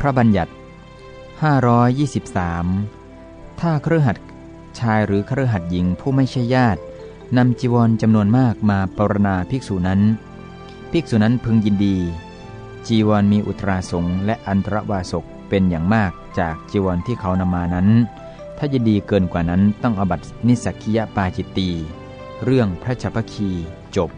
พระบัญญัติ 523 ถ้าเครือขัดชายหรือเครือขัดหญิงผู้ไม่ใช่ญาตินำจีวรจำนวนมากมาปรณาภิกษุนั้น ภิกษุนั้นพึงยินดี จีวรมีอุตราสงและอันตรวาสกเป็นอย่างมากจากจีวรที่เขานำมานั้น ถ้ายินดีเกินกว่านั้นต้องอบัตินิสักคียปาจิตตี เรื่องพระชพคีจบ